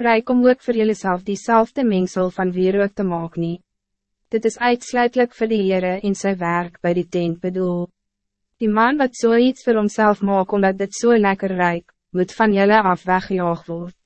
Gebruik om ook voor jullie diezelfde mengsel van wierook te maken nie. Dit is uitsluitelijk voor de Heere in zijn werk bij die tent bedoel. Die man wat zoiets so voor homself maak omdat dit zo so lekker rijk, moet van jullie af weggejaagd word.